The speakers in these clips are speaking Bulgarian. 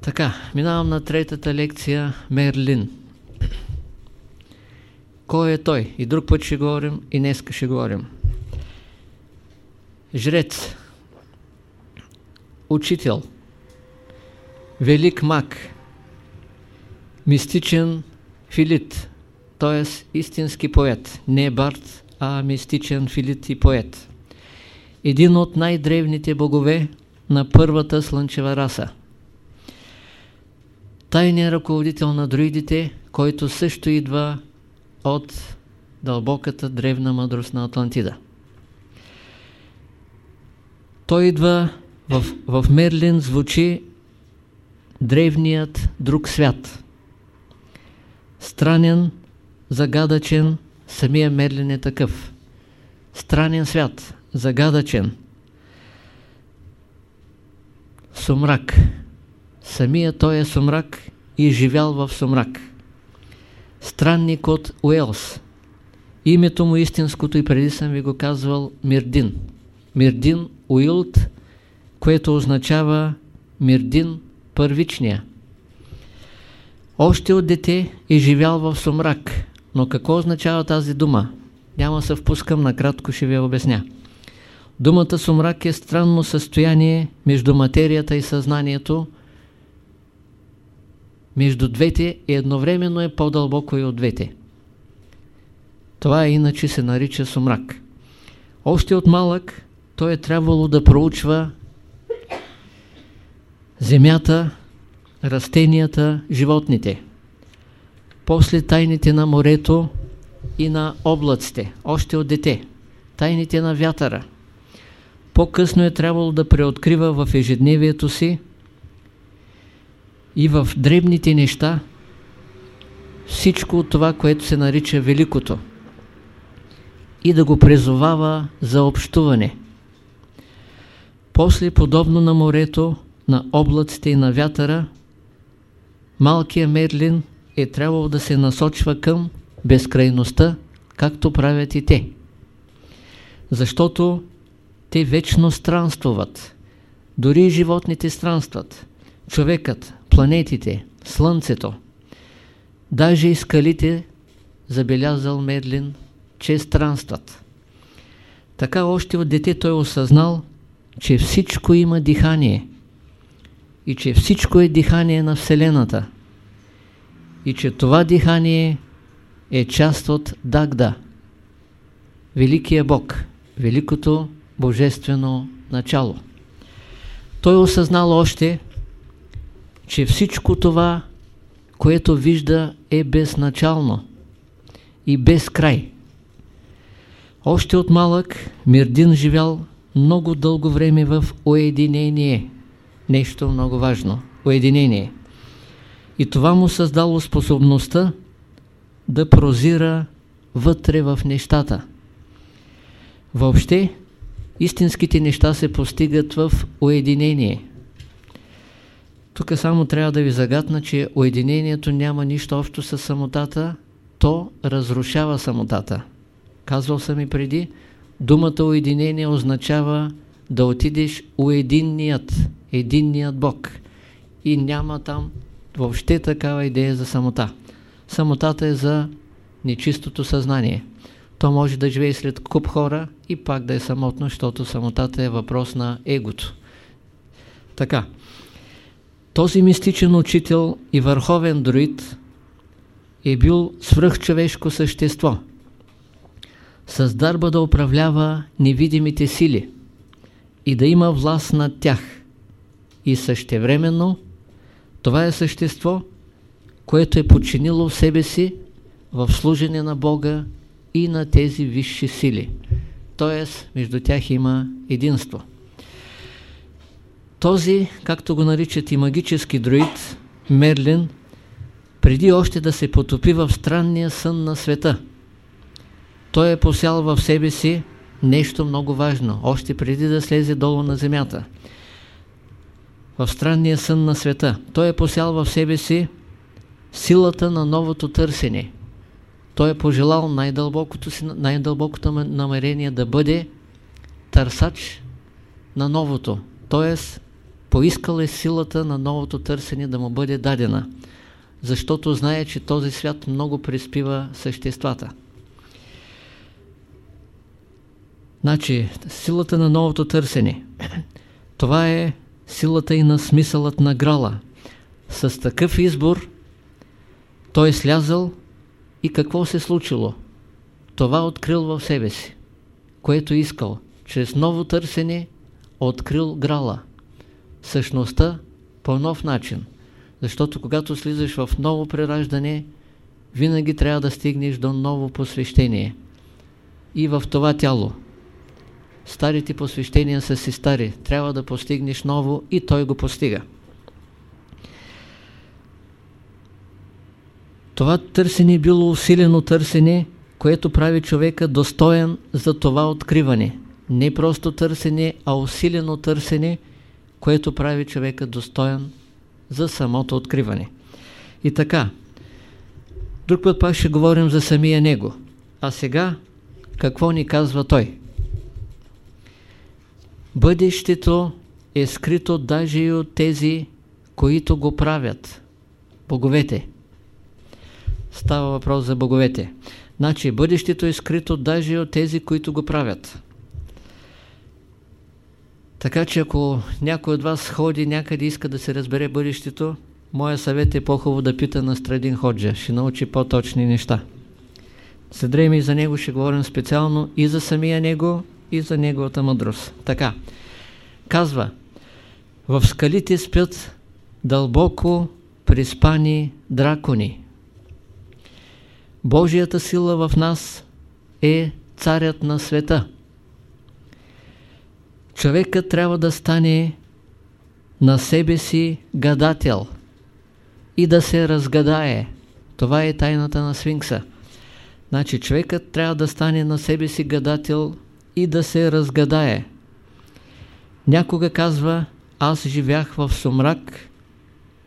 Така, минавам на третата лекция Мерлин. Кой е той? И друг път ще говорим, и днеска ще говорим. Жрец, учител, велик маг, мистичен филит, т.е. истински поет, не бард, а мистичен филит и поет. Един от най-древните богове на първата слънчева раса. Тайният ръководител на друидите, който също идва от дълбоката древна мъдрост на Атлантида. Той идва в, в Мерлин, звучи древният друг свят. Странен, загадъчен, самия Мерлин е такъв. Странен свят, загадъчен. Сумрак. Самия той е сумрак и е живял в сумрак. Странник от Уелс. Името му истинското и преди съм ви го казвал Мирдин. Мирдин Уилд, което означава Мирдин първичния. Още от дете е живял в сумрак. Но какво означава тази дума? Няма се впускам, накратко ще ви обясня. Думата сумрак е странно състояние между материята и съзнанието, между двете и едновременно е по-дълбоко и от двете. Това иначе се нарича сумрак. Още от малък той е трябвало да проучва земята, растенията, животните. После тайните на морето и на облаците, още от дете. Тайните на вятъра. По-късно е трябвало да преоткрива в ежедневието си и в дребните неща всичко това, което се нарича Великото и да го призовава за общуване. После, подобно на морето, на облаците и на вятъра, малкият Мерлин е трябвало да се насочва към безкрайността, както правят и те. Защото те вечно странствуват. Дори и животните странстват. Човекът, планетите, Слънцето, даже и скалите, забелязал Мерлин, че странстват. Така още от дете той осъзнал, че всичко има дихание и че всичко е дихание на Вселената и че това дихание е част от Дагда, Великия Бог, Великото Божествено начало. Той осъзнал още, че всичко това, което вижда, е безначално и без край. Още от малък Мирдин живял много дълго време в уединение. Нещо много важно. Уединение. И това му създало способността да прозира вътре в нещата. Въобще, истинските неща се постигат в уединение. Тук само трябва да ви загадна, че уединението няма нищо общо с самотата, то разрушава самотата. Казвал съм и преди, думата уединение означава да отидеш у единният, единният Бог. И няма там въобще такава идея за самота. Самотата е за нечистото съзнание. То може да живее сред куп хора и пак да е самотно, защото самотата е въпрос на егото. Така. Този мистичен учител и върховен друид е бил свръхчовешко същество. С дарба да управлява невидимите сили и да има власт над тях. И същевременно това е същество, което е подчинило себе си в служене на Бога и на тези висши сили. Тоест, между тях има единство. Този, както го наричат и магически друид, Мерлин, преди още да се потопи в странния сън на света, той е посял в себе си нещо много важно, още преди да слезе долу на земята. В странния сън на света. Той е посял в себе си силата на новото търсене. Той е пожелал най-дълбокото най-дълбокото намерение да бъде търсач на новото, т.е. Поискал е силата на новото търсене да му бъде дадена, защото знае, че този свят много приспива съществата. Значи, силата на новото търсене. Това е силата и на смисълът на грала. С такъв избор той е слязал и какво се случило? Това открил в себе си, което искал. Чрез ново търсене открил грала. Същността по нов начин. Защото когато слизаш в ново прераждане, винаги трябва да стигнеш до ново посвещение. И в това тяло. Старите посвещения са си стари. Трябва да постигнеш ново и той го постига. Това търсене било усилено търсене, което прави човека достоен за това откриване. Не просто търсене, а усилено търсене, което прави човека достоен за самото откриване. И така, друг път пак ще говорим за самия него. А сега, какво ни казва той? Бъдещето е скрито даже и от тези, които го правят. Боговете. Става въпрос за боговете. Значи, бъдещето е скрито даже и от тези, които го правят. Така че ако някой от вас ходи някъде иска да се разбере бъдещето, моя съвет е по-хубаво да пита на Страдин Ходжа. Ще научи по-точни неща. След и за него ще говорим специално и за самия него, и за неговата мъдрост. Така, казва, в скалите спят дълбоко приспани дракони. Божията сила в нас е царят на света. Човекът трябва да стане на себе си гадател и да се разгадае. Това е тайната на свинкса. Значи човекът трябва да стане на себе си гадател и да се разгадае. Някога казва, аз живях в сумрак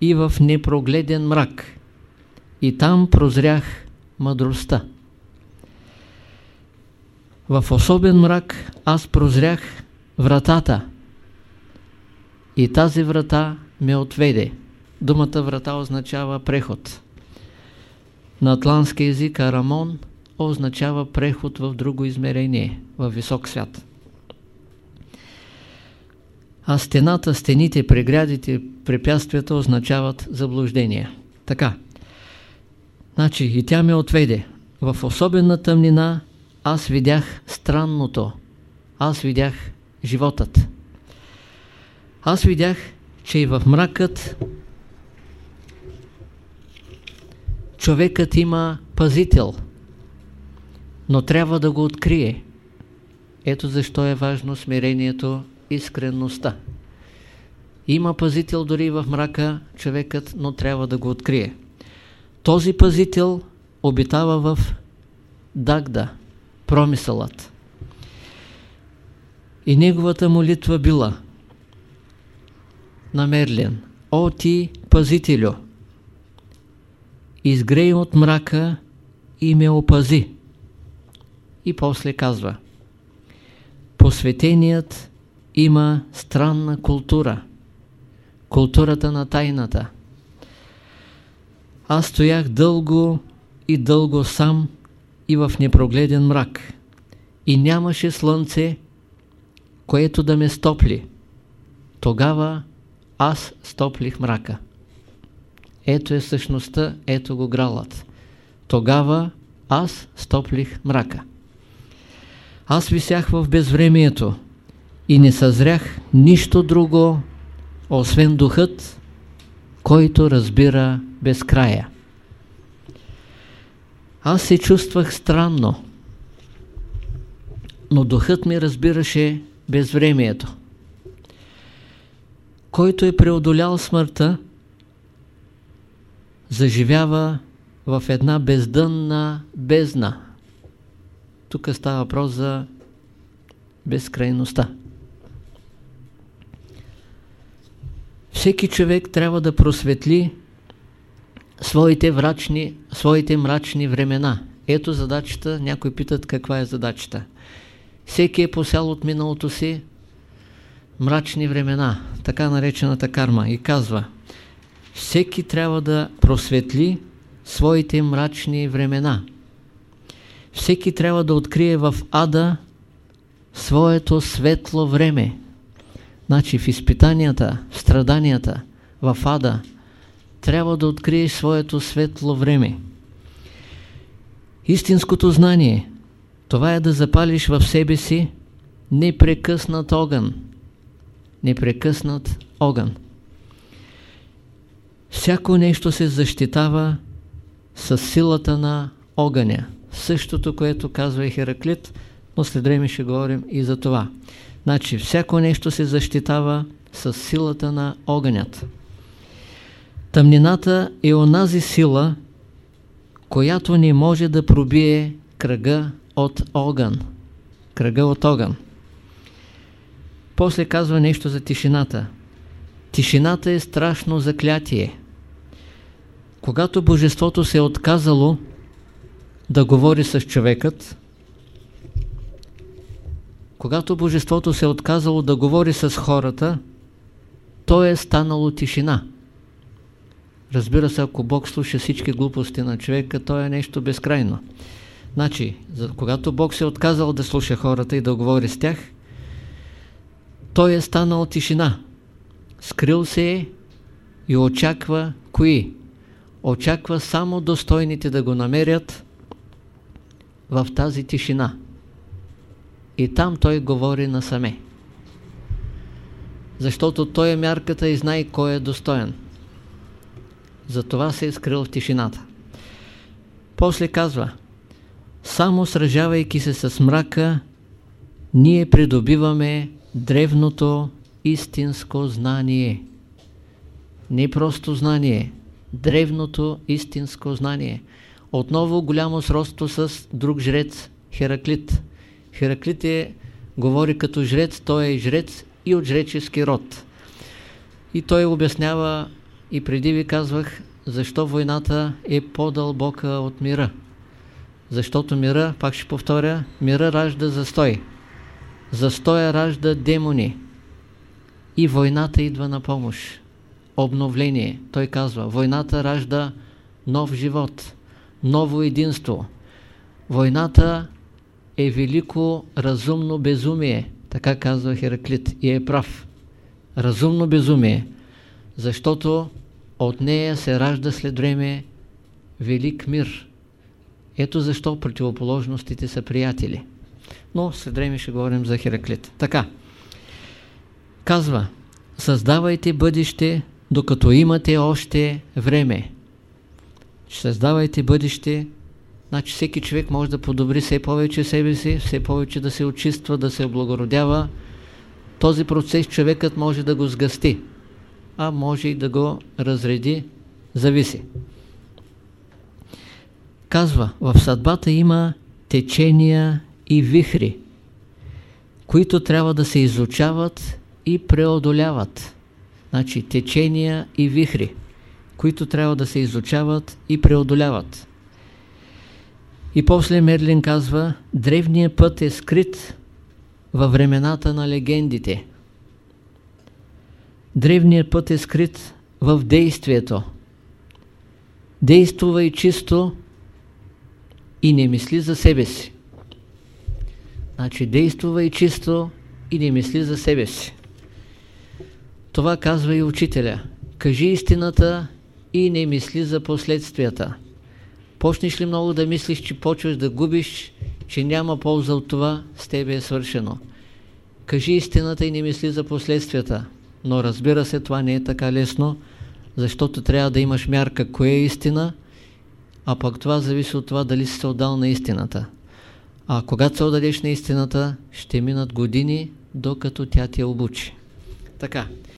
и в непрогледен мрак. И там прозрях мъдростта. В особен мрак аз прозрях вратата. И тази врата ме отведе. Думата врата означава преход. На атлантски език Арамон означава преход в друго измерение, в висок свят. А стената, стените, преградите, препятствията означават заблуждение. Така. Значи и тя ме отведе. В особена тъмнина аз видях странното. Аз видях животът. Аз видях, че и в мракът човекът има пазител, но трябва да го открие. Ето защо е важно смирението, искренността. Има пазител дори в мрака човекът, но трябва да го открие. Този пазител обитава в Дагда, промисълът. И неговата молитва била на Мерлин. О ти, пазителю, изгрей от мрака и ме опази. И после казва Посветеният има странна култура. Културата на тайната. Аз стоях дълго и дълго сам и в непрогледен мрак. И нямаше слънце, което да ме стопли. Тогава аз стоплих мрака. Ето е същността, ето го гралът. Тогава аз стоплих мрака. Аз висях в безвремието и не съзрях нищо друго, освен духът, който разбира безкрая. Аз се чувствах странно, но духът ми разбираше безвремието. Който е преодолял смъртта, заживява в една бездънна бездна. Тук става въпрос за безкрайността. Всеки човек трябва да просветли своите, врачни, своите мрачни времена. Ето задачата. Някои питат каква е задачата. Всеки е посял от миналото си мрачни времена, така наречената карма, и казва всеки трябва да просветли своите мрачни времена. Всеки трябва да открие в ада своето светло време. Значи в изпитанията, в страданията, в ада, трябва да откриеш своето светло време. Истинското знание, това е да запалиш в себе си непрекъснат огън. Непрекъснат огън. Всяко нещо се защитава с силата на огъня. Същото, което казва и Хераклит, но след време ще говорим и за това. Значи, всяко нещо се защитава с силата на огънят. Тъмнината е онази сила, която не може да пробие кръга от огън. Кръга от огън. После казва нещо за тишината. Тишината е страшно заклятие. Когато Божеството се е отказало да говори с човекът, когато Божеството се е отказало да говори с хората, то е станало тишина. Разбира се, ако Бог слуша всички глупости на човека, то е нещо безкрайно. Значи, когато Бог се е отказал да слуша хората и да говори с тях, той е станал тишина. Скрил се е и очаква кои? Очаква само достойните да го намерят в тази тишина. И там той говори насаме. Защото той е мярката и знае кой е достоен. Затова се е скрил в тишината. После казва, само сражавайки се с мрака, ние придобиваме древното истинско знание. Не просто знание, древното истинско знание. Отново голямо сродство с друг жрец, Хераклит. Хераклит е, говори като жрец, той е жрец и от жречески род. И той обяснява, и преди ви казвах, защо войната е по-дълбока от мира. Защото мира, пак ще повторя, мира ражда застой. Застоя ражда демони. И войната идва на помощ. Обновление. Той казва, войната ражда нов живот, ново единство. Войната е велико разумно безумие, така казва Хераклит и е прав. Разумно безумие, защото от нея се ражда след време велик мир. Ето защо противоположностите са приятели. Но след време ще говорим за Хераклит. Така. Казва, създавайте бъдеще, докато имате още време. Създавайте бъдеще, значи всеки човек може да подобри все повече себе си, все повече да се очиства, да се облагородява. Този процес човекът може да го сгъсти, а може и да го разреди, зависи. Казва, в съдбата има течения и вихри, които трябва да се изучават и преодоляват. Значи течения и вихри, които трябва да се изучават и преодоляват. И после Мерлин казва, древният път е скрит във времената на легендите. Древният път е скрит в действието. Действувай чисто и не мисли за себе си. Значи действувай чисто и не мисли за себе си. Това казва и учителя. Кажи истината и не мисли за последствията. Почнеш ли много да мислиш, че почваш да губиш, че няма полза от това, с тебе е свършено. Кажи истината и не мисли за последствията. Но разбира се, това не е така лесно, защото трябва да имаш мярка кое е истина, а пък това зависи от това дали си се отдал на истината. А когато се отдадеш на истината, ще минат години, докато тя те обучи. Така.